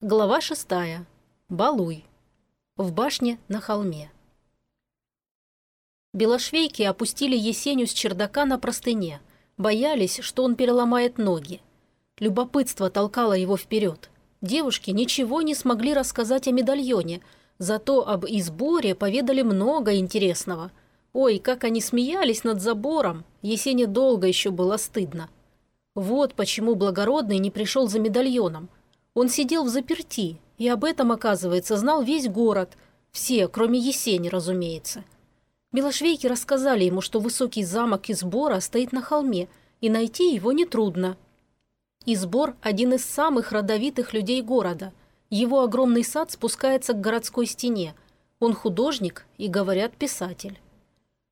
Глава шестая. Балуй. В башне на холме. Белошвейки опустили Есеню с чердака на простыне. Боялись, что он переломает ноги. Любопытство толкало его вперед. Девушки ничего не смогли рассказать о медальоне, зато об изборе поведали много интересного. Ой, как они смеялись над забором, Есене долго еще было стыдно. Вот почему благородный не пришел за медальоном – он сидел в заперти, и об этом, оказывается, знал весь город. Все, кроме Есени, разумеется. Белошвейки рассказали ему, что высокий замок Избора стоит на холме, и найти его нетрудно. Избор – один из самых родовитых людей города. Его огромный сад спускается к городской стене. Он художник и, говорят, писатель.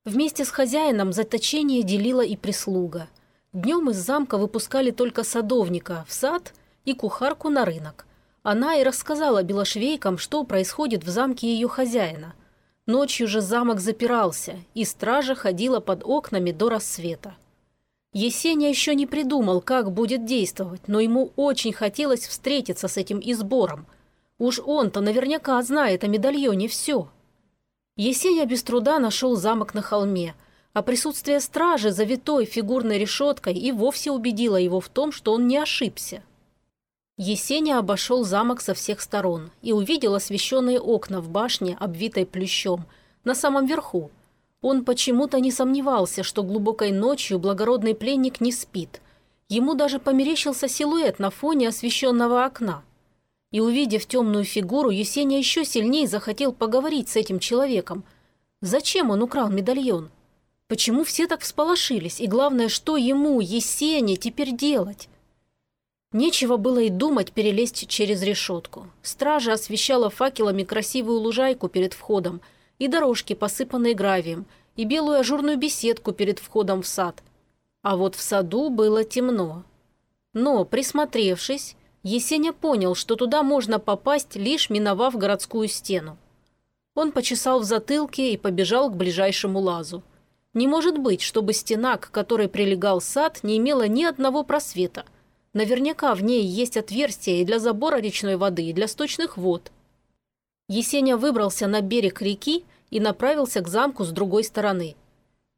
Вместе с хозяином заточение делила и прислуга. Днем из замка выпускали только садовника в сад – и кухарку на рынок. Она и рассказала белошвейкам, что происходит в замке ее хозяина. Ночью же замок запирался, и стража ходила под окнами до рассвета. Есеня еще не придумал, как будет действовать, но ему очень хотелось встретиться с этим избором. Уж он-то наверняка знает о медальоне все. Есеня без труда нашел замок на холме, а присутствие стражи за витой фигурной решеткой и вовсе убедило его в том, что он не ошибся. Есеня обошел замок со всех сторон и увидел освещенные окна в башне, обвитой плющом, на самом верху. Он почему-то не сомневался, что глубокой ночью благородный пленник не спит. Ему даже померещился силуэт на фоне освещенного окна. И увидев темную фигуру, Есеня еще сильнее захотел поговорить с этим человеком. Зачем он украл медальон? Почему все так всполошились? И главное, что ему, Есене, теперь делать? Нечего было и думать перелезть через решетку. Стража освещала факелами красивую лужайку перед входом и дорожки, посыпанные гравием, и белую ажурную беседку перед входом в сад. А вот в саду было темно. Но, присмотревшись, Есеня понял, что туда можно попасть, лишь миновав городскую стену. Он почесал в затылке и побежал к ближайшему лазу. Не может быть, чтобы стена, к которой прилегал сад, не имела ни одного просвета – Наверняка в ней есть отверстия и для забора речной воды, и для сточных вод. Есеня выбрался на берег реки и направился к замку с другой стороны.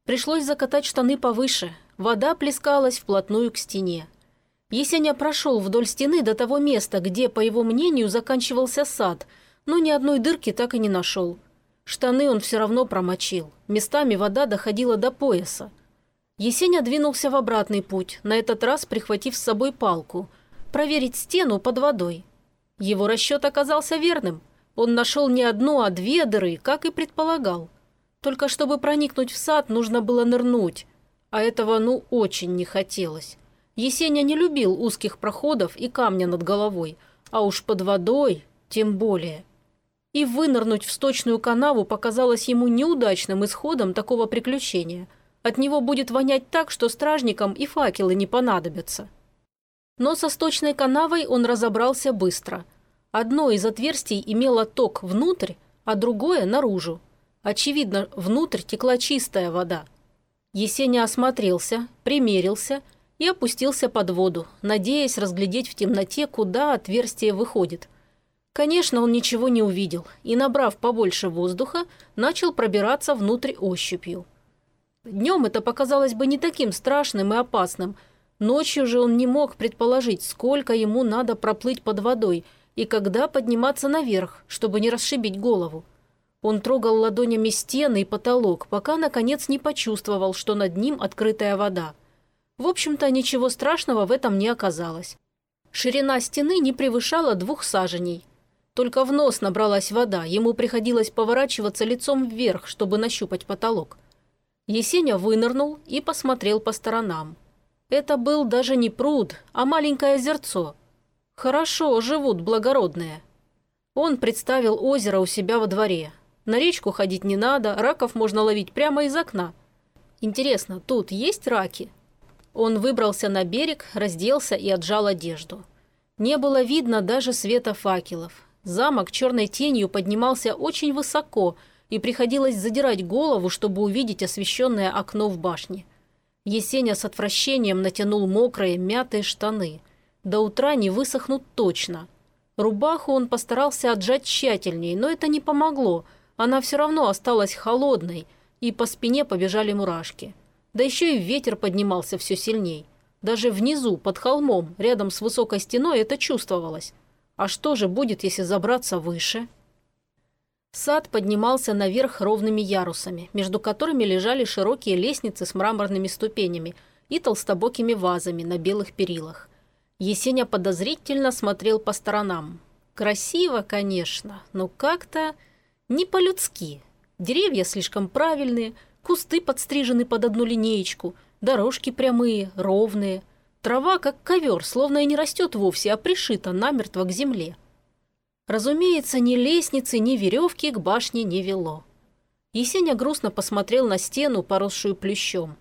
Пришлось закатать штаны повыше. Вода плескалась вплотную к стене. Есеня прошел вдоль стены до того места, где, по его мнению, заканчивался сад, но ни одной дырки так и не нашел. Штаны он все равно промочил. Местами вода доходила до пояса. Есеня двинулся в обратный путь, на этот раз прихватив с собой палку, проверить стену под водой. Его расчет оказался верным. Он нашел не одну, а две дыры, как и предполагал. Только чтобы проникнуть в сад, нужно было нырнуть. А этого, ну, очень не хотелось. Есеня не любил узких проходов и камня над головой, а уж под водой тем более. И вынырнуть в сточную канаву показалось ему неудачным исходом такого приключения – от него будет вонять так, что стражникам и факелы не понадобятся. Но со сточной канавой он разобрался быстро. Одно из отверстий имело ток внутрь, а другое – наружу. Очевидно, внутрь текла чистая вода. Есеня осмотрелся, примерился и опустился под воду, надеясь разглядеть в темноте, куда отверстие выходит. Конечно, он ничего не увидел и, набрав побольше воздуха, начал пробираться внутрь ощупью. Днем это показалось бы не таким страшным и опасным. Ночью же он не мог предположить, сколько ему надо проплыть под водой и когда подниматься наверх, чтобы не расшибить голову. Он трогал ладонями стены и потолок, пока, наконец, не почувствовал, что над ним открытая вода. В общем-то, ничего страшного в этом не оказалось. Ширина стены не превышала двух саженей. Только в нос набралась вода, ему приходилось поворачиваться лицом вверх, чтобы нащупать потолок. Есеня вынырнул и посмотрел по сторонам. Это был даже не пруд, а маленькое озерцо. Хорошо живут благородные. Он представил озеро у себя во дворе. На речку ходить не надо, раков можно ловить прямо из окна. Интересно, тут есть раки? Он выбрался на берег, разделся и отжал одежду. Не было видно даже света факелов. Замок черной тенью поднимался очень высоко – и приходилось задирать голову, чтобы увидеть освещенное окно в башне. Есеня с отвращением натянул мокрые, мятые штаны. До утра не высохнут точно. Рубаху он постарался отжать тщательнее, но это не помогло. Она все равно осталась холодной, и по спине побежали мурашки. Да еще и ветер поднимался все сильней. Даже внизу, под холмом, рядом с высокой стеной, это чувствовалось. А что же будет, если забраться выше? Сад поднимался наверх ровными ярусами, между которыми лежали широкие лестницы с мраморными ступенями и толстобокими вазами на белых перилах. Есеня подозрительно смотрел по сторонам. Красиво, конечно, но как-то не по-людски. Деревья слишком правильные, кусты подстрижены под одну линеечку, дорожки прямые, ровные. Трава, как ковер, словно и не растет вовсе, а пришита намертво к земле. Разумеется, ни лестницы, ни веревки к башне не вело. Есеня грустно посмотрел на стену, поросшую плющом.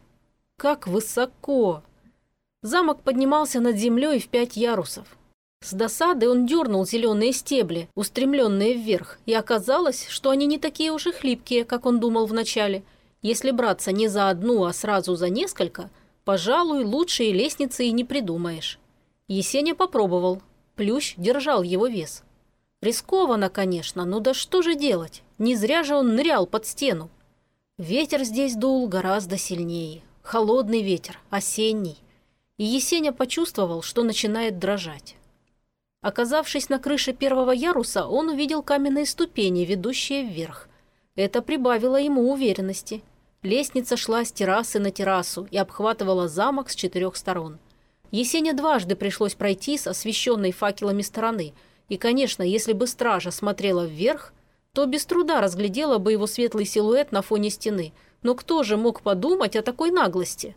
Как высоко! Замок поднимался над землей в пять ярусов. С досады он дернул зеленые стебли, устремленные вверх, и оказалось, что они не такие уж и хлипкие, как он думал вначале. Если браться не за одну, а сразу за несколько, пожалуй, лучшие лестницы и не придумаешь. Есеня попробовал. Плющ держал его вес. Рискованно, конечно, но да что же делать? Не зря же он нырял под стену. Ветер здесь дул гораздо сильнее. Холодный ветер, осенний и Есеня почувствовал, что начинает дрожать. Оказавшись на крыше первого яруса, он увидел каменные ступени, ведущие вверх. Это прибавило ему уверенности. Лестница шла с террасы на террасу и обхватывала замок с четырех сторон. Есеня дважды пришлось пройти с освещенной факелами стороны, и, конечно, если бы стража смотрела вверх, то без труда разглядела бы его светлый силуэт на фоне стены. Но кто же мог подумать о такой наглости?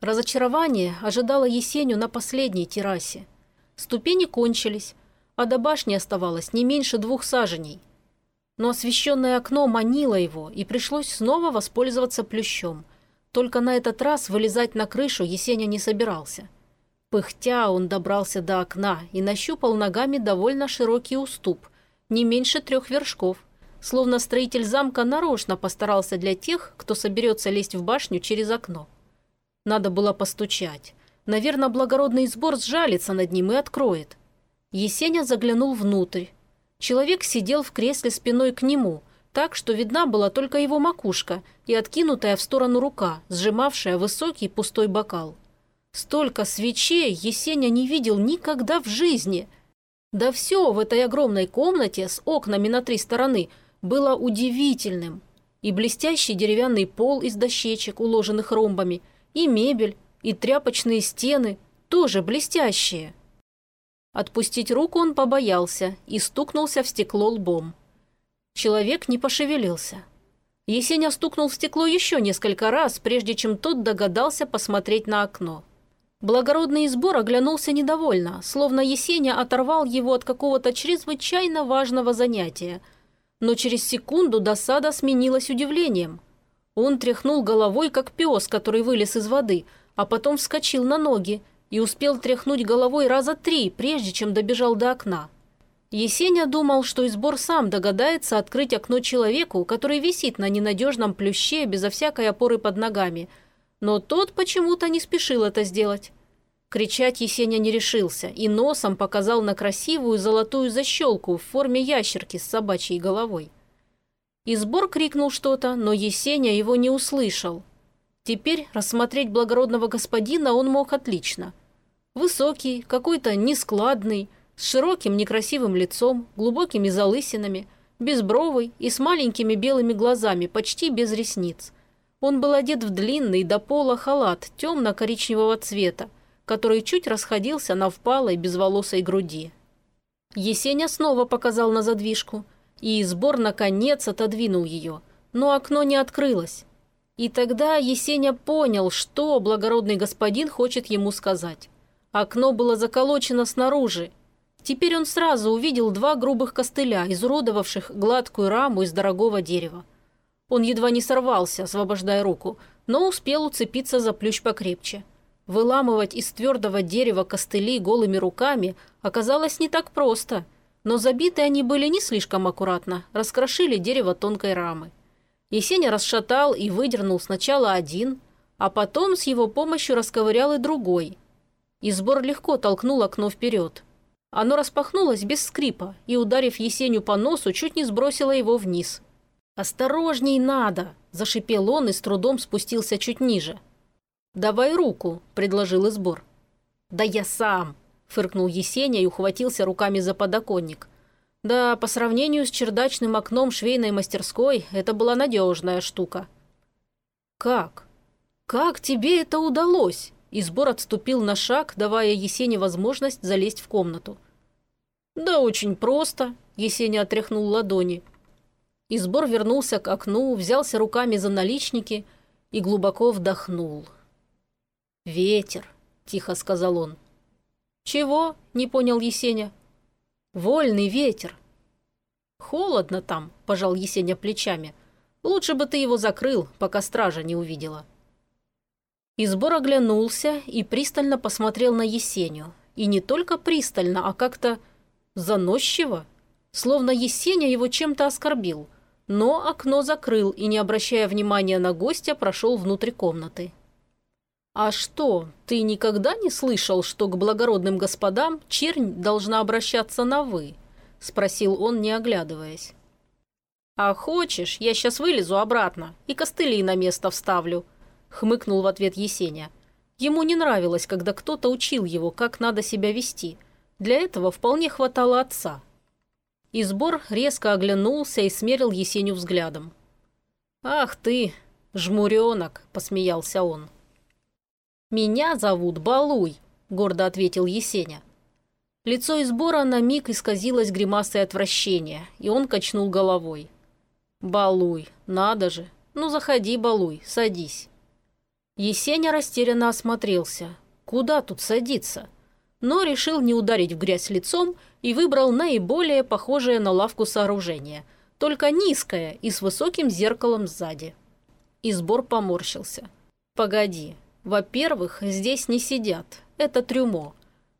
Разочарование ожидало Есеню на последней террасе. Ступени кончились, а до башни оставалось не меньше двух саженей. Но освещенное окно манило его, и пришлось снова воспользоваться плющом. Только на этот раз вылезать на крышу Есеня не собирался. Пыхтя он добрался до окна и нащупал ногами довольно широкий уступ, не меньше трех вершков, словно строитель замка нарочно постарался для тех, кто соберется лезть в башню через окно. Надо было постучать. Наверное, благородный сбор сжалится над ним и откроет. Есеня заглянул внутрь. Человек сидел в кресле спиной к нему, так что видна была только его макушка и откинутая в сторону рука, сжимавшая высокий пустой бокал. Столько свечей Есеня не видел никогда в жизни. Да все в этой огромной комнате с окнами на три стороны было удивительным. И блестящий деревянный пол из дощечек, уложенных ромбами – и мебель, и тряпочные стены, тоже блестящие. Отпустить руку он побоялся и стукнулся в стекло лбом. Человек не пошевелился. Есеня стукнул в стекло еще несколько раз, прежде чем тот догадался посмотреть на окно. Благородный избор оглянулся недовольно, словно Есеня оторвал его от какого-то чрезвычайно важного занятия. Но через секунду досада сменилась удивлением – он тряхнул головой, как пес, который вылез из воды, а потом вскочил на ноги и успел тряхнуть головой раза три, прежде чем добежал до окна. Есеня думал, что избор сам догадается открыть окно человеку, который висит на ненадежном плюще безо всякой опоры под ногами, но тот почему-то не спешил это сделать. Кричать Есеня не решился и носом показал на красивую золотую защелку в форме ящерки с собачьей головой. Избор крикнул что-то, но Есеня его не услышал. Теперь рассмотреть благородного господина он мог отлично. Высокий, какой-то нескладный, с широким некрасивым лицом, глубокими залысинами, безбровый и с маленькими белыми глазами, почти без ресниц. Он был одет в длинный до пола халат темно-коричневого цвета, который чуть расходился на впалой безволосой груди. Есеня снова показал на задвижку – и сбор наконец отодвинул ее, но окно не открылось. И тогда Есеня понял, что благородный господин хочет ему сказать. Окно было заколочено снаружи. Теперь он сразу увидел два грубых костыля, изуродовавших гладкую раму из дорогого дерева. Он едва не сорвался, освобождая руку, но успел уцепиться за плющ покрепче. Выламывать из твердого дерева костыли голыми руками оказалось не так просто – но забиты они были не слишком аккуратно, раскрошили дерево тонкой рамы. Есеня расшатал и выдернул сначала один, а потом с его помощью расковырял и другой. И сбор легко толкнул окно вперед. Оно распахнулось без скрипа и, ударив Есеню по носу, чуть не сбросило его вниз. «Осторожней надо!» – зашипел он и с трудом спустился чуть ниже. «Давай руку», – предложил Избор. «Да я сам!» – фыркнул Есеня и ухватился руками за подоконник. Да, по сравнению с чердачным окном швейной мастерской, это была надежная штука. «Как? Как тебе это удалось?» И сбор отступил на шаг, давая Есене возможность залезть в комнату. «Да очень просто», – Есеня отряхнул ладони. И сбор вернулся к окну, взялся руками за наличники и глубоко вдохнул. «Ветер», – тихо сказал он. «Чего?» – не понял Есеня. «Вольный ветер». «Холодно там», – пожал Есеня плечами. «Лучше бы ты его закрыл, пока стража не увидела». Избор оглянулся и пристально посмотрел на Есеню. И не только пристально, а как-то заносчиво. Словно Есеня его чем-то оскорбил. Но окно закрыл и, не обращая внимания на гостя, прошел внутрь комнаты. «А что, ты никогда не слышал, что к благородным господам чернь должна обращаться на «вы»?» – спросил он, не оглядываясь. «А хочешь, я сейчас вылезу обратно и костыли на место вставлю», хмыкнул в ответ Есеня. Ему не нравилось, когда кто-то учил его, как надо себя вести. Для этого вполне хватало отца. Избор резко оглянулся и смерил Есеню взглядом. «Ах ты, жмуренок!» – посмеялся он. «Меня зовут Балуй», – гордо ответил Есеня. Лицо Избора на миг исказилось гримасой отвращения, и он качнул головой. «Балуй, надо же! Ну, заходи, Балуй, садись». Есеня растерянно осмотрелся. Куда тут садиться? Но решил не ударить в грязь лицом и выбрал наиболее похожее на лавку сооружение, только низкое и с высоким зеркалом сзади. Избор поморщился. «Погоди. Во-первых, здесь не сидят. Это трюмо.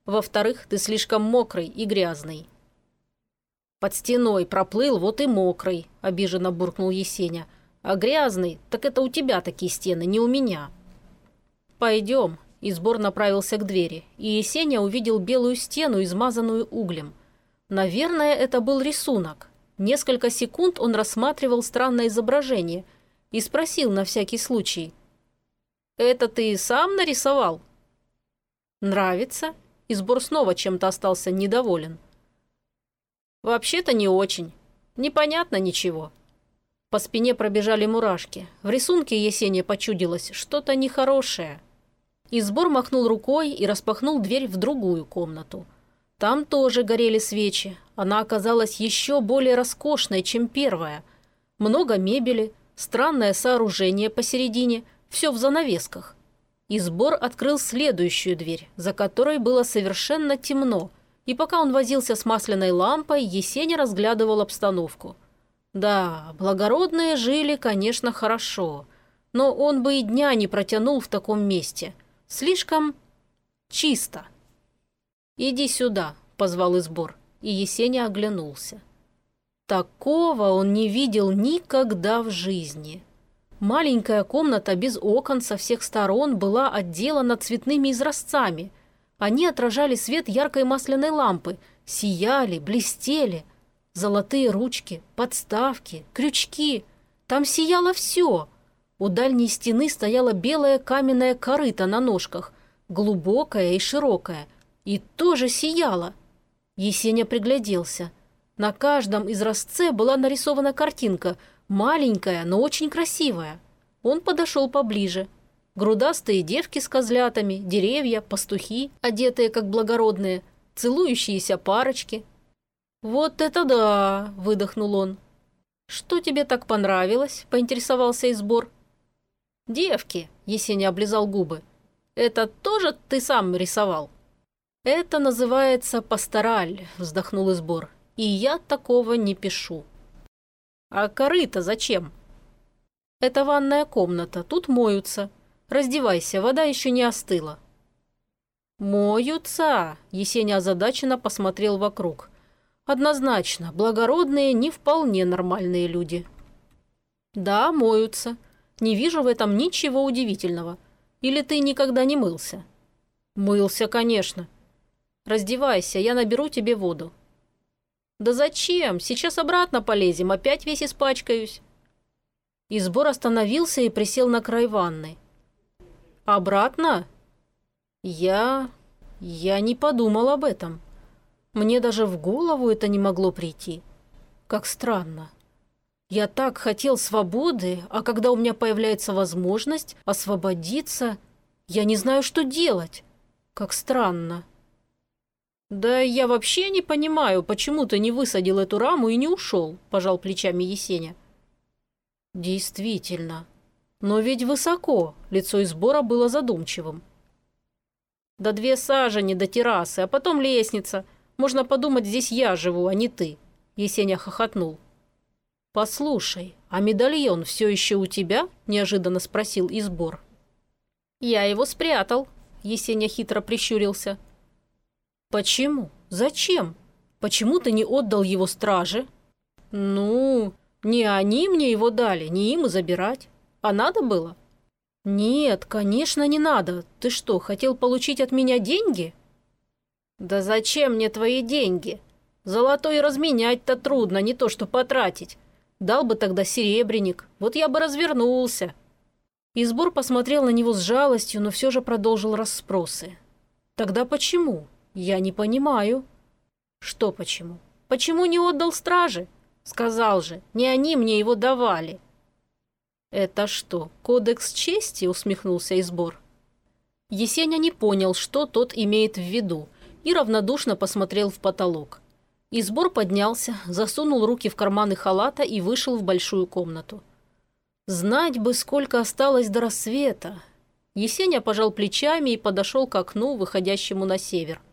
Во-вторых, ты слишком мокрый и грязный». «Под стеной проплыл, вот и мокрый», – обиженно буркнул Есеня. «А грязный? Так это у тебя такие стены, не у меня». «Пойдем». И сбор направился к двери, и Есеня увидел белую стену, измазанную углем. Наверное, это был рисунок. Несколько секунд он рассматривал странное изображение и спросил на всякий случай. «Это ты сам нарисовал?» «Нравится?» И сбор снова чем-то остался недоволен. «Вообще-то не очень. Непонятно ничего». По спине пробежали мурашки. В рисунке Есения почудилось что-то нехорошее. Избор махнул рукой и распахнул дверь в другую комнату. Там тоже горели свечи. Она оказалась еще более роскошной, чем первая. Много мебели, странное сооружение посередине, все в занавесках. Избор открыл следующую дверь, за которой было совершенно темно, и пока он возился с масляной лампой, Есеня разглядывал обстановку. Да, благородные жили, конечно, хорошо, но он бы и дня не протянул в таком месте – Слишком чисто. «Иди сюда», – позвал Избор, и Есеня оглянулся. Такого он не видел никогда в жизни. Маленькая комната без окон со всех сторон была отделана цветными изразцами. Они отражали свет яркой масляной лампы, сияли, блестели. Золотые ручки, подставки, крючки. Там сияло все. У дальней стены стояла белая каменная корыта на ножках, глубокая и широкая, и тоже сияла. Есеня пригляделся. На каждом изразце была нарисована картинка, маленькая, но очень красивая. Он подошел поближе. Грудастые девки с козлятами, деревья, пастухи, одетые как благородные, целующиеся парочки. «Вот это да!» – выдохнул он. «Что тебе так понравилось?» – поинтересовался Избор. «Девки», – Есеня облизал губы, – «это тоже ты сам рисовал?» «Это называется пастораль», – вздохнул Избор, – «и я такого не пишу». «А корыто зачем?» «Это ванная комната, тут моются. Раздевайся, вода еще не остыла». «Моются?» – Есеня озадаченно посмотрел вокруг. «Однозначно, благородные не вполне нормальные люди». «Да, моются. Не вижу в этом ничего удивительного. Или ты никогда не мылся?» «Мылся, конечно». Раздевайся, я наберу тебе воду». «Да зачем? Сейчас обратно полезем, опять весь испачкаюсь». Избор остановился и присел на край ванны. «Обратно?» «Я... я не подумал об этом. Мне даже в голову это не могло прийти. Как странно. Я так хотел свободы, а когда у меня появляется возможность освободиться, я не знаю, что делать. Как странно». «Да я вообще не понимаю, почему ты не высадил эту раму и не ушел», – пожал плечами Есеня. «Действительно. Но ведь высоко», – лицо из сбора было задумчивым. «Да две сажени до террасы, а потом лестница. Можно подумать, здесь я живу, а не ты», – Есеня хохотнул. «Послушай, а медальон все еще у тебя?» – неожиданно спросил Избор. «Я его спрятал», – Есеня хитро прищурился. «Почему? Зачем? Почему ты не отдал его страже?» «Ну, не они мне его дали, не им и забирать. А надо было?» «Нет, конечно, не надо. Ты что, хотел получить от меня деньги?» «Да зачем мне твои деньги? Золотой разменять-то трудно, не то что потратить. Дал бы тогда серебряник, вот я бы развернулся». Избор посмотрел на него с жалостью, но все же продолжил расспросы. «Тогда почему? «Я не понимаю». «Что почему? Почему не отдал страже?» «Сказал же, не они мне его давали». «Это что, кодекс чести?» – усмехнулся Избор. Есеня не понял, что тот имеет в виду, и равнодушно посмотрел в потолок. Избор поднялся, засунул руки в карманы халата и вышел в большую комнату. «Знать бы, сколько осталось до рассвета!» Есеня пожал плечами и подошел к окну, выходящему на север –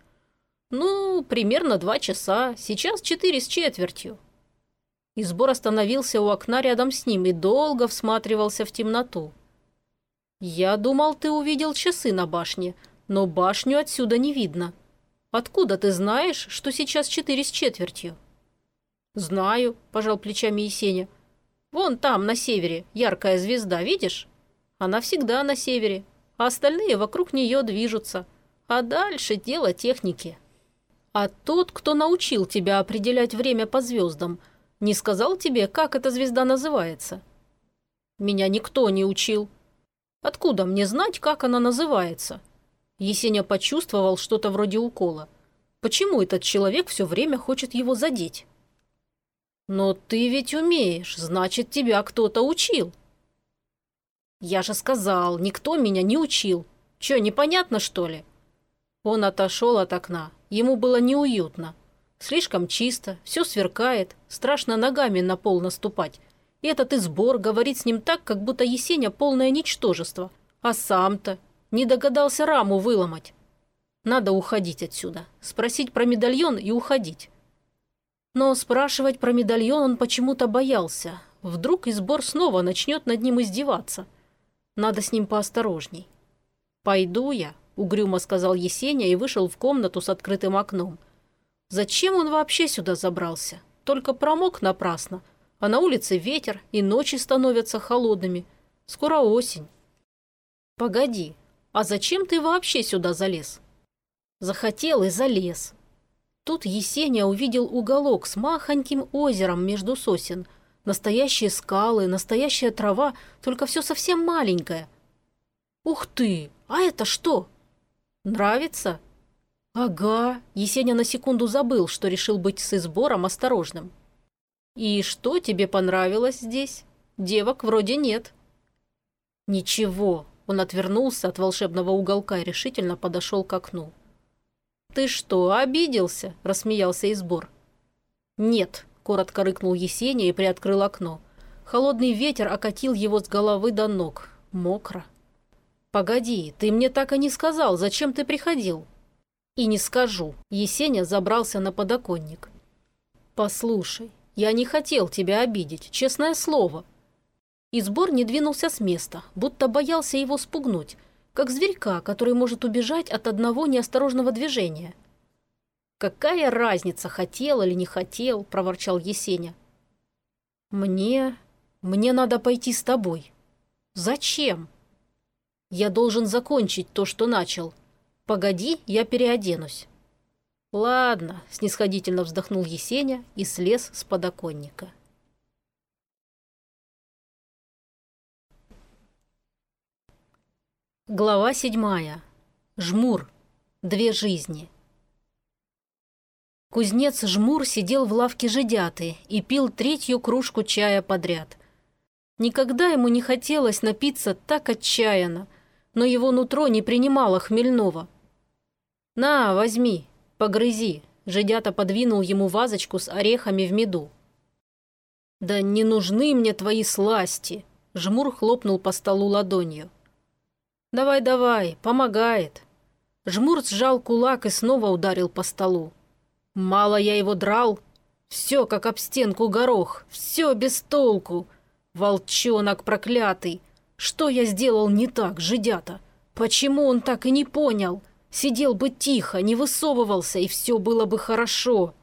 «Ну, примерно два часа. Сейчас четыре с четвертью». Избор остановился у окна рядом с ним и долго всматривался в темноту. «Я думал, ты увидел часы на башне, но башню отсюда не видно. Откуда ты знаешь, что сейчас четыре с четвертью?» «Знаю», – пожал плечами Есеня. «Вон там, на севере, яркая звезда, видишь? Она всегда на севере, а остальные вокруг нее движутся. А дальше дело техники». А тот, кто научил тебя определять время по звездам, не сказал тебе, как эта звезда называется? Меня никто не учил. Откуда мне знать, как она называется? Есеня почувствовал что-то вроде укола. Почему этот человек все время хочет его задеть? Но ты ведь умеешь, значит, тебя кто-то учил. Я же сказал, никто меня не учил. Че, непонятно, что ли? Он отошел от окна. Ему было неуютно. Слишком чисто, все сверкает, страшно ногами на пол наступать. И этот избор говорит с ним так, как будто Есеня полное ничтожество. А сам-то не догадался раму выломать. Надо уходить отсюда, спросить про медальон и уходить. Но спрашивать про медальон он почему-то боялся. Вдруг избор снова начнет над ним издеваться. Надо с ним поосторожней. «Пойду я», угрюмо сказал Есеня и вышел в комнату с открытым окном. Зачем он вообще сюда забрался? Только промок напрасно. А на улице ветер, и ночи становятся холодными. Скоро осень. Погоди, а зачем ты вообще сюда залез? Захотел и залез. Тут Есеня увидел уголок с махоньким озером между сосен. Настоящие скалы, настоящая трава, только все совсем маленькое. Ух ты, а это что? «Нравится?» «Ага», Есеня на секунду забыл, что решил быть с избором осторожным. «И что тебе понравилось здесь? Девок вроде нет». «Ничего», он отвернулся от волшебного уголка и решительно подошел к окну. «Ты что, обиделся?» – рассмеялся Избор. «Нет», – коротко рыкнул Есеня и приоткрыл окно. Холодный ветер окатил его с головы до ног. Мокро. «Погоди, ты мне так и не сказал, зачем ты приходил?» «И не скажу». Есеня забрался на подоконник. «Послушай, я не хотел тебя обидеть, честное слово». Избор не двинулся с места, будто боялся его спугнуть, как зверька, который может убежать от одного неосторожного движения. «Какая разница, хотел или не хотел?» – проворчал Есеня. «Мне... мне надо пойти с тобой». «Зачем?» Я должен закончить то, что начал. Погоди, я переоденусь». «Ладно», – снисходительно вздохнул Есеня и слез с подоконника. Глава седьмая. Жмур. Две жизни. Кузнец Жмур сидел в лавке жидяты и пил третью кружку чая подряд. Никогда ему не хотелось напиться так отчаянно, но его нутро не принимало хмельного. «На, возьми, погрызи», – жидята подвинул ему вазочку с орехами в меду. «Да не нужны мне твои сласти», – Жмур хлопнул по столу ладонью. «Давай-давай, помогает». Жмур сжал кулак и снова ударил по столу. «Мало я его драл. Все, как об стенку горох. Все без толку. Волчонок проклятый. Что я сделал не так, жидята? Почему он так и не понял? Сидел бы тихо, не высовывался, и все было бы хорошо».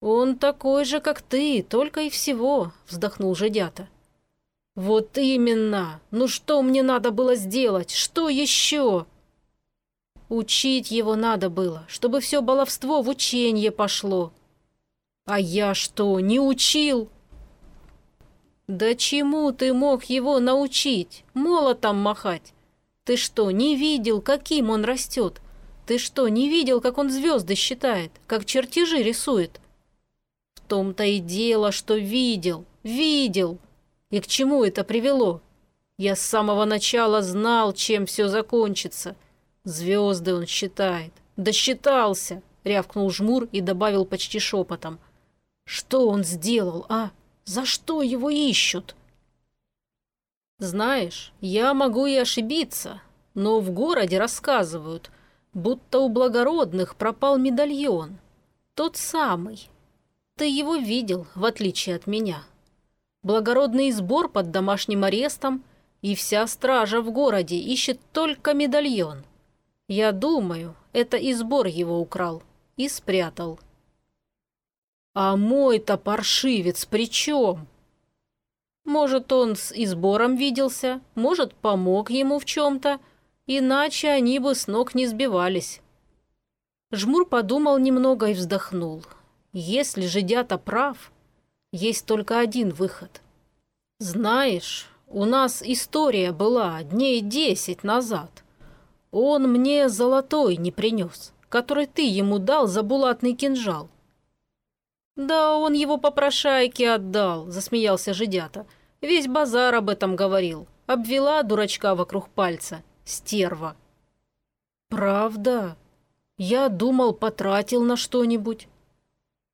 «Он такой же, как ты, только и всего», — вздохнул жидята. «Вот именно! Ну что мне надо было сделать? Что еще?» «Учить его надо было, чтобы все баловство в ученье пошло». «А я что, не учил?» «Да чему ты мог его научить? Молотом махать? Ты что, не видел, каким он растет? Ты что, не видел, как он звезды считает, как чертежи рисует?» «В том-то и дело, что видел, видел!» И к чему это привело? Я с самого начала знал, чем все закончится. Звезды он считает. Досчитался, рявкнул жмур и добавил почти шепотом. Что он сделал, а? За что его ищут? Знаешь, я могу и ошибиться, но в городе рассказывают, будто у благородных пропал медальон. Тот самый. Ты его видел, в отличие от меня благородный сбор под домашним арестом, и вся стража в городе ищет только медальон. Я думаю, это и сбор его украл и спрятал. А мой-то паршивец при чем? Может, он с избором виделся, может, помог ему в чем-то, иначе они бы с ног не сбивались. Жмур подумал немного и вздохнул. Если же дята прав, есть только один выход. Знаешь, у нас история была дней десять назад. Он мне золотой не принес, который ты ему дал за булатный кинжал. Да он его попрошайке отдал, засмеялся жидята. Весь базар об этом говорил. Обвела дурачка вокруг пальца. Стерва. Правда? Я думал, потратил на что-нибудь.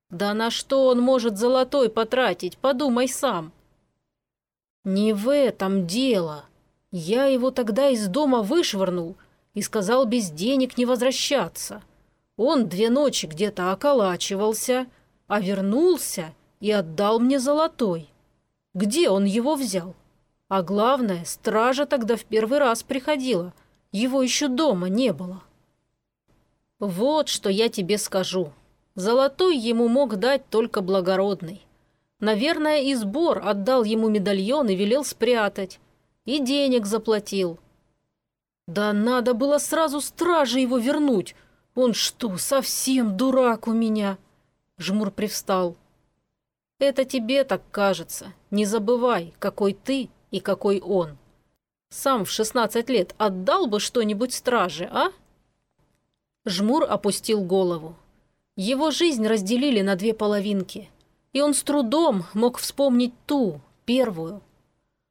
Да на что он может золотой потратить, подумай сам. Не в этом дело. Я его тогда из дома вышвырнул и сказал без денег не возвращаться. Он две ночи где-то околачивался, а вернулся и отдал мне золотой. Где он его взял? А главное, стража тогда в первый раз приходила. Его еще дома не было. Вот что я тебе скажу. Золотой ему мог дать только благородный. Наверное, и сбор отдал ему медальон и велел спрятать. И денег заплатил. Да надо было сразу страже его вернуть. Он что, совсем дурак у меня? Жмур привстал. Это тебе так кажется. Не забывай, какой ты и какой он. Сам в шестнадцать лет отдал бы что-нибудь страже, а? Жмур опустил голову. Его жизнь разделили на две половинки, и он с трудом мог вспомнить ту, первую.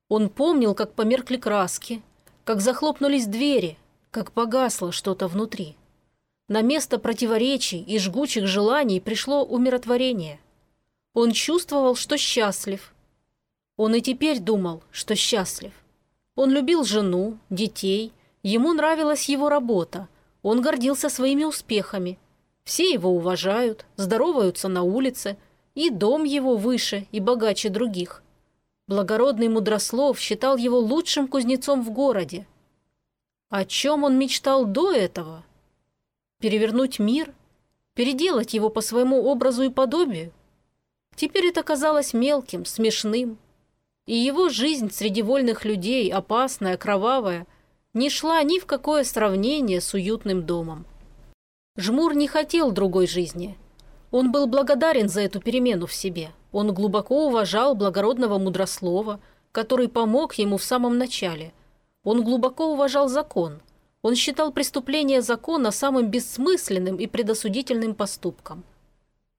Он помнил, как померкли краски, как захлопнулись двери, как погасло что-то внутри. На место противоречий и жгучих желаний пришло умиротворение. Он чувствовал, что счастлив. Он и теперь думал, что счастлив. Он любил жену, детей, ему нравилась его работа, он гордился своими успехами – все его уважают, здороваются на улице, и дом его выше и богаче других. Благородный Мудрослов считал его лучшим кузнецом в городе. О чем он мечтал до этого? Перевернуть мир? Переделать его по своему образу и подобию? Теперь это казалось мелким, смешным. И его жизнь среди вольных людей, опасная, кровавая, не шла ни в какое сравнение с уютным домом. Жмур не хотел другой жизни. Он был благодарен за эту перемену в себе. Он глубоко уважал благородного мудрослова, который помог ему в самом начале. Он глубоко уважал закон. Он считал преступление закона самым бессмысленным и предосудительным поступком.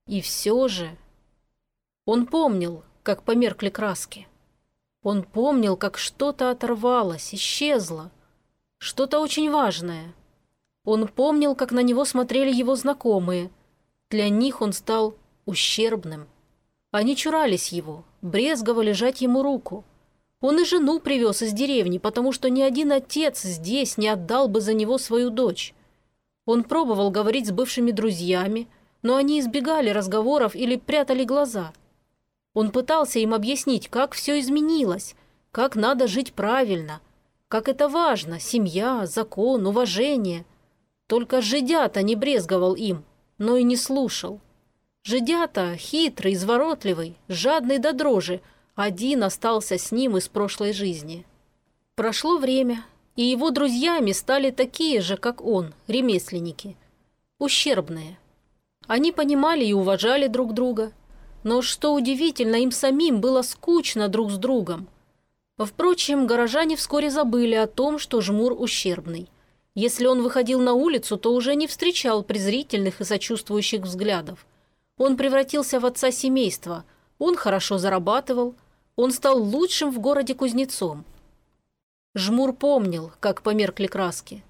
И все же... Он помнил, как померкли краски. Он помнил, как что-то оторвалось, исчезло. Что-то очень важное. Он помнил, как на него смотрели его знакомые. Для них он стал ущербным. Они чурались его, брезговали жать ему руку. Он и жену привез из деревни, потому что ни один отец здесь не отдал бы за него свою дочь. Он пробовал говорить с бывшими друзьями, но они избегали разговоров или прятали глаза. Он пытался им объяснить, как все изменилось, как надо жить правильно, как это важно – семья, закон, уважение. Только жидята не брезговал им, но и не слушал. Жидята, хитрый, изворотливый, жадный до дрожи, один остался с ним из прошлой жизни. Прошло время, и его друзьями стали такие же, как он, ремесленники. Ущербные. Они понимали и уважали друг друга. Но, что удивительно, им самим было скучно друг с другом – Впрочем, горожане вскоре забыли о том, что жмур ущербный. Если он выходил на улицу, то уже не встречал презрительных и сочувствующих взглядов. Он превратился в отца семейства, он хорошо зарабатывал, он стал лучшим в городе кузнецом. Жмур помнил, как померкли краски.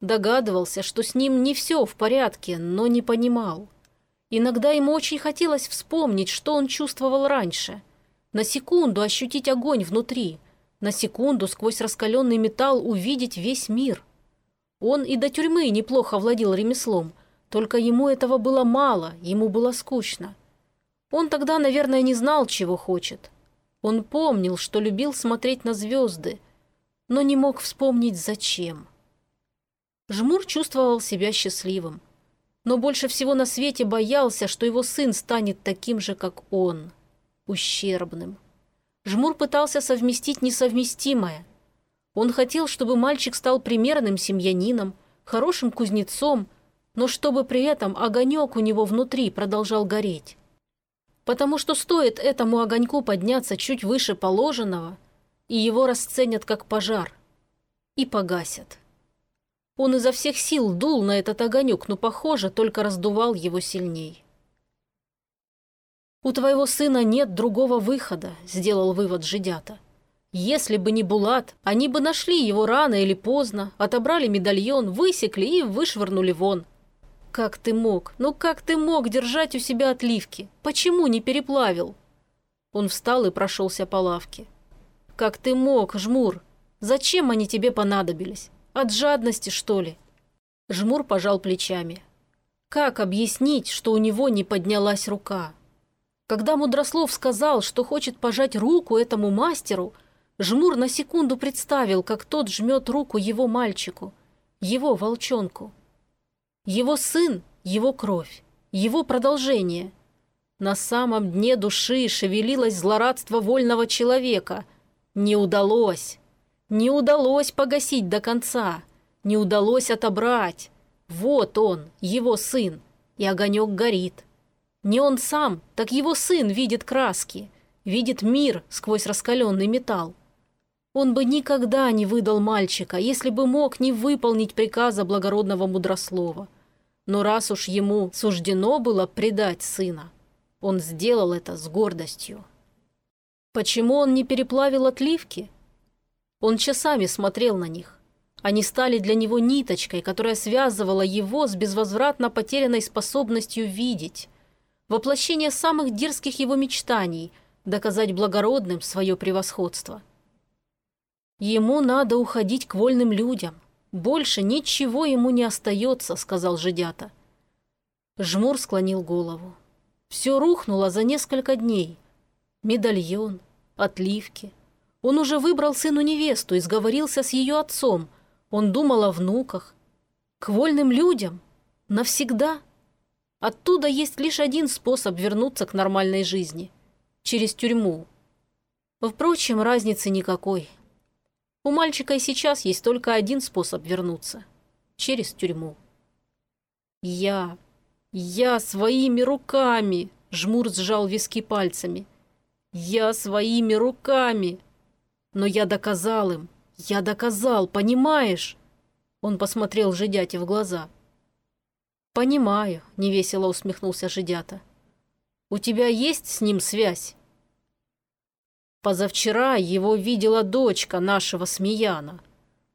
Догадывался, что с ним не все в порядке, но не понимал. Иногда ему очень хотелось вспомнить, что он чувствовал раньше. На секунду ощутить огонь внутри – на секунду сквозь раскаленный металл увидеть весь мир. Он и до тюрьмы неплохо владел ремеслом, только ему этого было мало, ему было скучно. Он тогда, наверное, не знал, чего хочет. Он помнил, что любил смотреть на звезды, но не мог вспомнить, зачем. Жмур чувствовал себя счастливым, но больше всего на свете боялся, что его сын станет таким же, как он, ущербным. Жмур пытался совместить несовместимое. Он хотел, чтобы мальчик стал примерным семьянином, хорошим кузнецом, но чтобы при этом огонек у него внутри продолжал гореть. Потому что стоит этому огоньку подняться чуть выше положенного, и его расценят как пожар. И погасят. Он изо всех сил дул на этот огонек, но, похоже, только раздувал его сильней. «У твоего сына нет другого выхода», – сделал вывод Жидята. «Если бы не Булат, они бы нашли его рано или поздно, отобрали медальон, высекли и вышвырнули вон». «Как ты мог? Ну как ты мог держать у себя отливки? Почему не переплавил?» Он встал и прошелся по лавке. «Как ты мог, Жмур? Зачем они тебе понадобились? От жадности, что ли?» Жмур пожал плечами. «Как объяснить, что у него не поднялась рука?» Когда Мудрослов сказал, что хочет пожать руку этому мастеру, Жмур на секунду представил, как тот жмет руку его мальчику, его волчонку. Его сын, его кровь, его продолжение. На самом дне души шевелилось злорадство вольного человека. Не удалось. Не удалось погасить до конца. Не удалось отобрать. Вот он, его сын, и огонек горит. Не он сам, так его сын видит краски, видит мир сквозь раскаленный металл. Он бы никогда не выдал мальчика, если бы мог не выполнить приказа благородного мудрослова. Но раз уж ему суждено было предать сына, он сделал это с гордостью. Почему он не переплавил отливки? Он часами смотрел на них. Они стали для него ниточкой, которая связывала его с безвозвратно потерянной способностью видеть, воплощение самых дерзких его мечтаний – доказать благородным свое превосходство. «Ему надо уходить к вольным людям. Больше ничего ему не остается», – сказал жидята. Жмур склонил голову. Все рухнуло за несколько дней. Медальон, отливки. Он уже выбрал сыну невесту и сговорился с ее отцом. Он думал о внуках. К вольным людям? Навсегда? Оттуда есть лишь один способ вернуться к нормальной жизни – через тюрьму. Впрочем, разницы никакой. У мальчика и сейчас есть только один способ вернуться – через тюрьму. Я, я своими руками, жмур сжал виски пальцами. Я своими руками. Но я доказал им, я доказал, понимаешь? Он посмотрел Жидяте в глаза. «Понимаю», — невесело усмехнулся Жидята. «У тебя есть с ним связь?» Позавчера его видела дочка нашего Смеяна.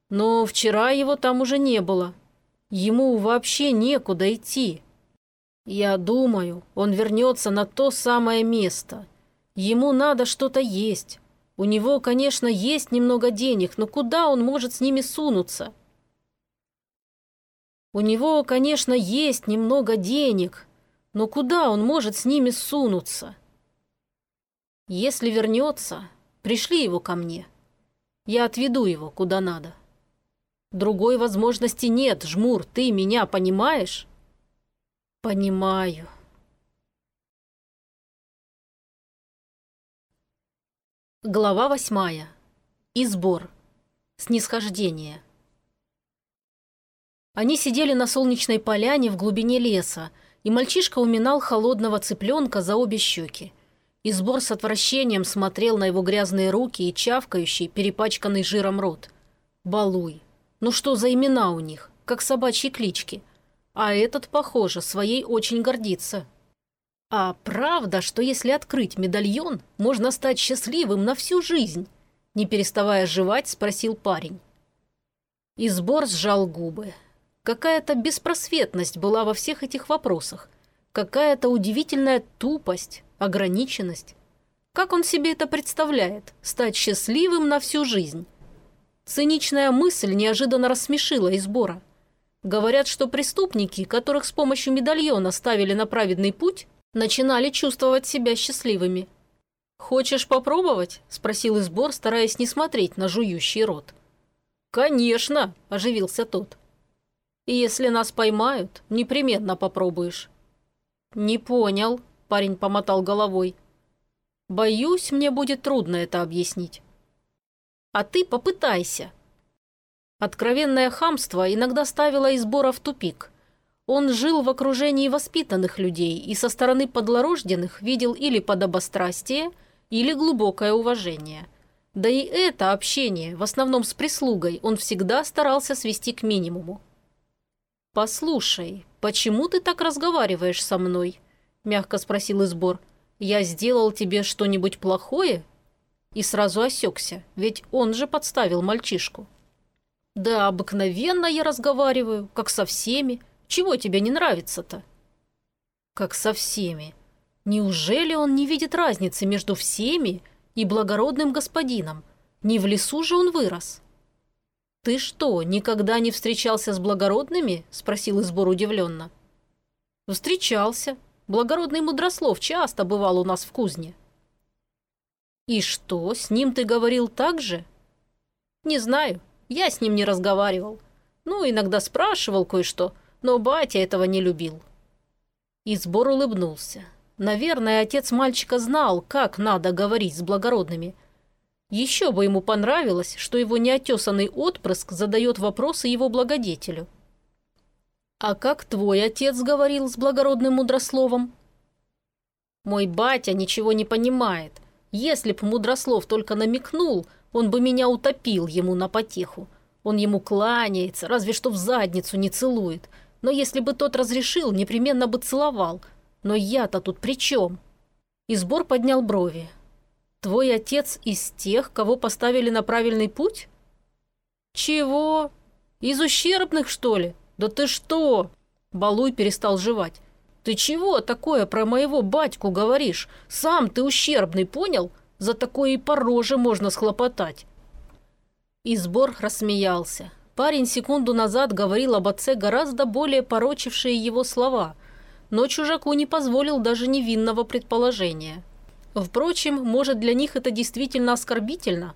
Но вчера его там уже не было. Ему вообще некуда идти. Я думаю, он вернется на то самое место. Ему надо что-то есть. У него, конечно, есть немного денег, но куда он может с ними сунуться? У него, конечно, есть немного денег, но куда он может с ними сунуться? Если вернется, пришли его ко мне. Я отведу его куда надо. Другой возможности нет, Жмур, ты меня понимаешь? Понимаю. Глава восьмая. Избор. Снисхождение. Они сидели на солнечной поляне в глубине леса, и мальчишка уминал холодного цыпленка за обе щеки. Избор с отвращением смотрел на его грязные руки и чавкающий, перепачканный жиром рот. Балуй. Ну что за имена у них? Как собачьи клички. А этот, похоже, своей очень гордится. А правда, что если открыть медальон, можно стать счастливым на всю жизнь? Не переставая жевать, спросил парень. Избор сжал губы. Какая-то беспросветность была во всех этих вопросах. Какая-то удивительная тупость, ограниченность. Как он себе это представляет? Стать счастливым на всю жизнь? Циничная мысль неожиданно рассмешила Избора. Говорят, что преступники, которых с помощью медальона ставили на праведный путь, начинали чувствовать себя счастливыми. «Хочешь попробовать?» – спросил Избор, стараясь не смотреть на жующий рот. «Конечно!» – оживился тот. «И если нас поймают, непременно попробуешь». «Не понял», – парень помотал головой. «Боюсь, мне будет трудно это объяснить». «А ты попытайся». Откровенное хамство иногда ставило Избора в тупик – он жил в окружении воспитанных людей и со стороны подлорожденных видел или подобострастие, или глубокое уважение. Да и это общение, в основном с прислугой, он всегда старался свести к минимуму. «Послушай, почему ты так разговариваешь со мной?» – мягко спросил Избор. «Я сделал тебе что-нибудь плохое?» И сразу осекся, ведь он же подставил мальчишку. «Да обыкновенно я разговариваю, как со всеми», чего тебе не нравится-то?» «Как со всеми. Неужели он не видит разницы между всеми и благородным господином? Не в лесу же он вырос?» «Ты что, никогда не встречался с благородными?» – спросил Избор удивленно. «Встречался. Благородный мудрослов часто бывал у нас в кузне». «И что, с ним ты говорил так же?» «Не знаю. Я с ним не разговаривал. Ну, иногда спрашивал кое-что, но батя этого не любил. Избор улыбнулся. Наверное, отец мальчика знал, как надо говорить с благородными. Еще бы ему понравилось, что его неотесанный отпрыск задает вопросы его благодетелю. «А как твой отец говорил с благородным мудрословом?» «Мой батя ничего не понимает. Если б мудрослов только намекнул, он бы меня утопил ему на потеху. Он ему кланяется, разве что в задницу не целует. Но если бы тот разрешил, непременно бы целовал. Но я-то тут при чем? Избор поднял брови. Твой отец из тех, кого поставили на правильный путь? Чего? Из ущербных, что ли? Да ты что? Балуй перестал жевать. Ты чего такое про моего батьку говоришь? Сам ты ущербный, понял? За такое и по роже можно схлопотать. Избор рассмеялся. Парень секунду назад говорил об отце гораздо более порочившие его слова, но чужаку не позволил даже невинного предположения. Впрочем, может, для них это действительно оскорбительно?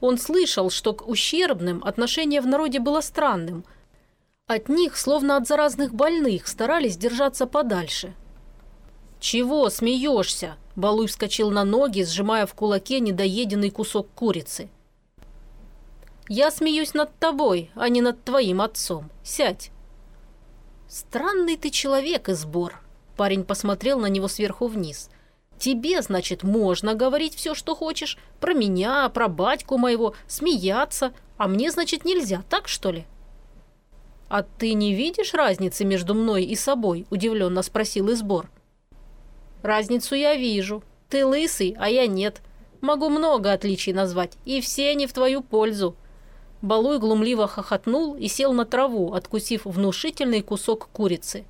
Он слышал, что к ущербным отношение в народе было странным. От них, словно от заразных больных, старались держаться подальше. «Чего смеешься?» Балуй вскочил на ноги, сжимая в кулаке недоеденный кусок курицы – я смеюсь над тобой, а не над твоим отцом. Сядь». Странный ты человек, Избор. Парень посмотрел на него сверху вниз. Тебе, значит, можно говорить все, что хочешь. Про меня, про батьку моего, смеяться. А мне, значит, нельзя, так что ли? «А ты не видишь разницы между мной и собой?» – удивленно спросил Избор. «Разницу я вижу. Ты лысый, а я нет. Могу много отличий назвать, и все они в твою пользу». Балуй глумливо хохотнул и сел на траву, откусив внушительный кусок курицы.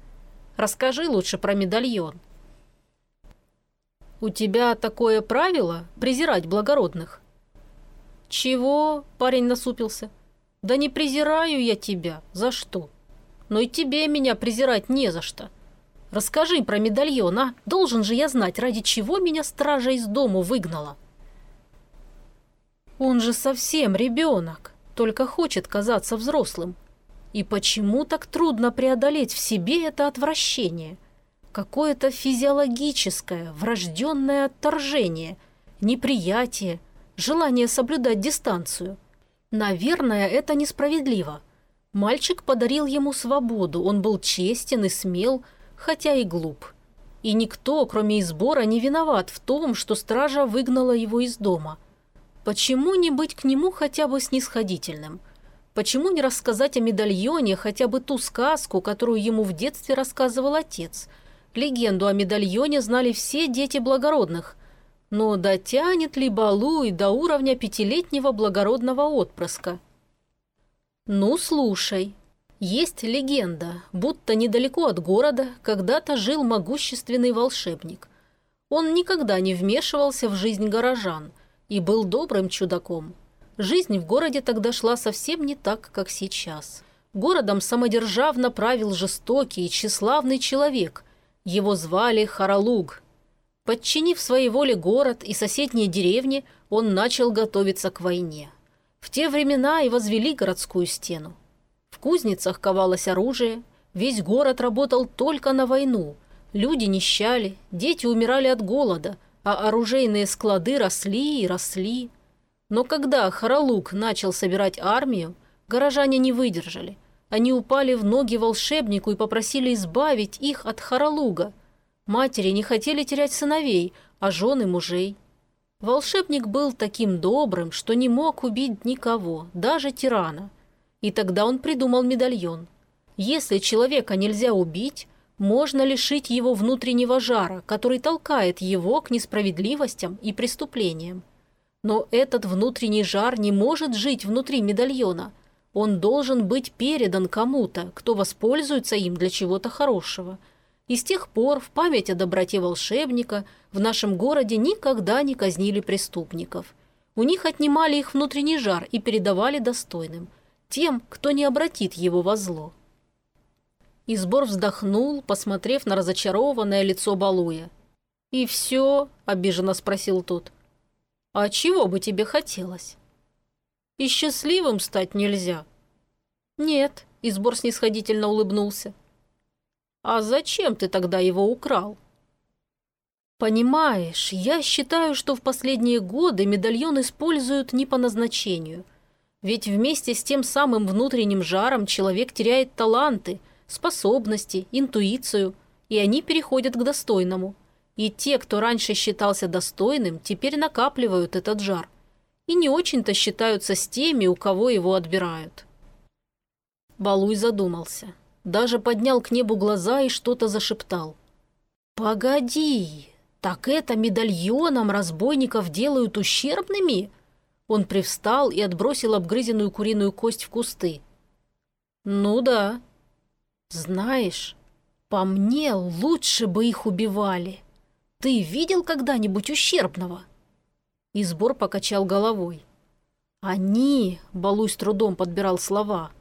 «Расскажи лучше про медальон». «У тебя такое правило – презирать благородных?» «Чего?» – парень насупился. «Да не презираю я тебя. За что? Но и тебе меня презирать не за что. Расскажи про медальон, а? Должен же я знать, ради чего меня стража из дому выгнала». «Он же совсем ребенок, только хочет казаться взрослым. И почему так трудно преодолеть в себе это отвращение? Какое-то физиологическое, врожденное отторжение, неприятие, желание соблюдать дистанцию – Наверное, это несправедливо. Мальчик подарил ему свободу, он был честен и смел, хотя и глуп. И никто, кроме избора, не виноват в том, что стража выгнала его из дома. Почему не быть к нему хотя бы снисходительным? Почему не рассказать о медальоне хотя бы ту сказку, которую ему в детстве рассказывал отец? Легенду о медальоне знали все дети благородных, но дотянет ли Балуй до уровня пятилетнего благородного отпрыска? Ну, слушай. Есть легенда, будто недалеко от города когда-то жил могущественный волшебник. Он никогда не вмешивался в жизнь горожан и был добрым чудаком. Жизнь в городе тогда шла совсем не так, как сейчас. Городом самодержавно правил жестокий и тщеславный человек. Его звали Харалуг, Подчинив своей воле город и соседние деревни, он начал готовиться к войне. В те времена и возвели городскую стену. В кузницах ковалось оружие, весь город работал только на войну. Люди нищали, дети умирали от голода, а оружейные склады росли и росли. Но когда Харалук начал собирать армию, горожане не выдержали. Они упали в ноги волшебнику и попросили избавить их от Харалуга – Матери не хотели терять сыновей, а жены мужей. Волшебник был таким добрым, что не мог убить никого, даже тирана. И тогда он придумал медальон. Если человека нельзя убить, можно лишить его внутреннего жара, который толкает его к несправедливостям и преступлениям. Но этот внутренний жар не может жить внутри медальона. Он должен быть передан кому-то, кто воспользуется им для чего-то хорошего – и с тех пор в память о доброте волшебника в нашем городе никогда не казнили преступников. У них отнимали их внутренний жар и передавали достойным, тем, кто не обратит его во зло. Избор вздохнул, посмотрев на разочарованное лицо Балуя. «И все?» – обиженно спросил тот. «А чего бы тебе хотелось?» «И счастливым стать нельзя». «Нет», – Избор снисходительно улыбнулся. «А зачем ты тогда его украл?» «Понимаешь, я считаю, что в последние годы медальон используют не по назначению. Ведь вместе с тем самым внутренним жаром человек теряет таланты, способности, интуицию, и они переходят к достойному. И те, кто раньше считался достойным, теперь накапливают этот жар. И не очень-то считаются с теми, у кого его отбирают». Балуй задумался даже поднял к небу глаза и что-то зашептал. «Погоди, так это медальоном разбойников делают ущербными?» Он привстал и отбросил обгрызенную куриную кость в кусты. «Ну да. Знаешь, по мне лучше бы их убивали. Ты видел когда-нибудь ущербного?» Избор покачал головой. «Они...» — Балуй с трудом подбирал слова —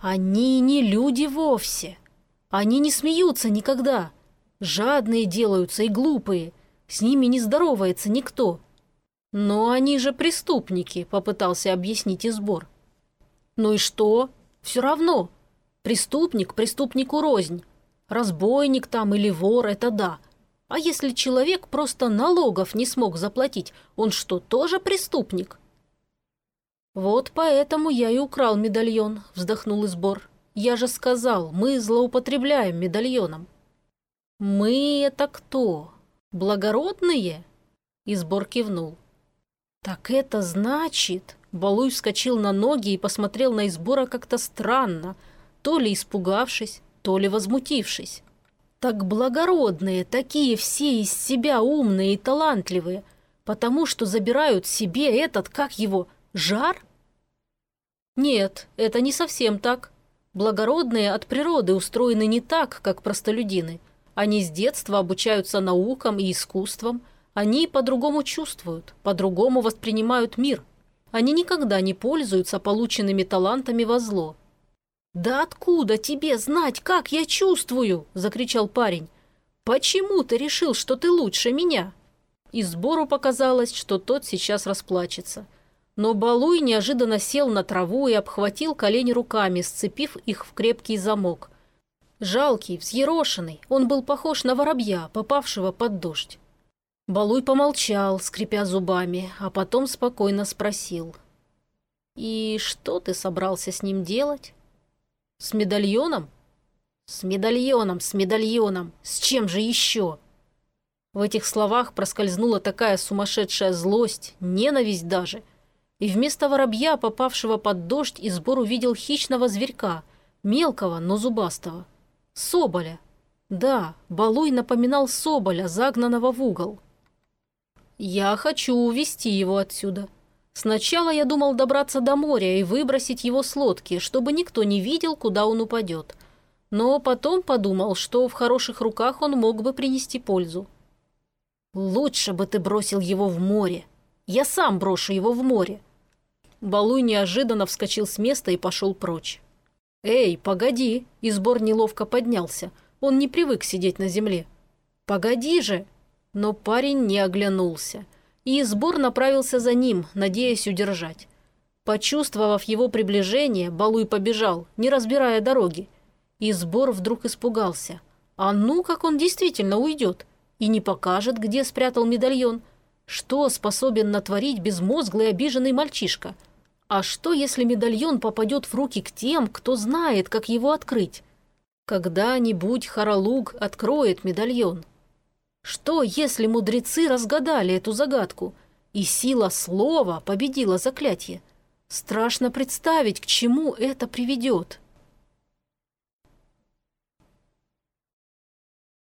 они не люди вовсе. Они не смеются никогда. Жадные делаются и глупые. С ними не здоровается никто. Но они же преступники, попытался объяснить Избор. Ну и что? Все равно. Преступник преступнику рознь. Разбойник там или вор – это да. А если человек просто налогов не смог заплатить, он что, тоже преступник? «Вот поэтому я и украл медальон», – вздохнул Избор. Я же сказал, мы злоупотребляем медальоном». «Мы — это кто? Благородные?» Избор кивнул. «Так это значит...» Балуй вскочил на ноги и посмотрел на Избора как-то странно, то ли испугавшись, то ли возмутившись. «Так благородные, такие все из себя умные и талантливые, потому что забирают себе этот, как его, жар?» «Нет, это не совсем так. Благородные от природы устроены не так, как простолюдины. Они с детства обучаются наукам и искусствам, они по-другому чувствуют, по-другому воспринимают мир. Они никогда не пользуются полученными талантами во зло. «Да откуда тебе знать, как я чувствую?» – закричал парень. «Почему ты решил, что ты лучше меня?» И сбору показалось, что тот сейчас расплачется. Но Балуй неожиданно сел на траву и обхватил колени руками, сцепив их в крепкий замок. Жалкий, взъерошенный, он был похож на воробья, попавшего под дождь. Балуй помолчал, скрипя зубами, а потом спокойно спросил. «И что ты собрался с ним делать?» «С медальоном?» «С медальоном, с медальоном! С чем же еще?» В этих словах проскользнула такая сумасшедшая злость, ненависть даже. И вместо воробья, попавшего под дождь, Избор увидел хищного зверька, мелкого, но зубастого. Соболя. Да, Балуй напоминал соболя, загнанного в угол. Я хочу увести его отсюда. Сначала я думал добраться до моря и выбросить его с лодки, чтобы никто не видел, куда он упадет. Но потом подумал, что в хороших руках он мог бы принести пользу. «Лучше бы ты бросил его в море. Я сам брошу его в море». Балуй неожиданно вскочил с места и пошел прочь. «Эй, погоди!» – Избор неловко поднялся. Он не привык сидеть на земле. «Погоди же!» Но парень не оглянулся, и сбор направился за ним, надеясь удержать. Почувствовав его приближение, Балуй побежал, не разбирая дороги. И сбор вдруг испугался. А ну, как он действительно уйдет? И не покажет, где спрятал медальон? Что способен натворить безмозглый обиженный мальчишка? А что, если медальон попадет в руки к тем, кто знает, как его открыть? Когда-нибудь Харалуг откроет медальон, что, если мудрецы разгадали эту загадку, и сила слова победила заклятие? Страшно представить, к чему это приведет.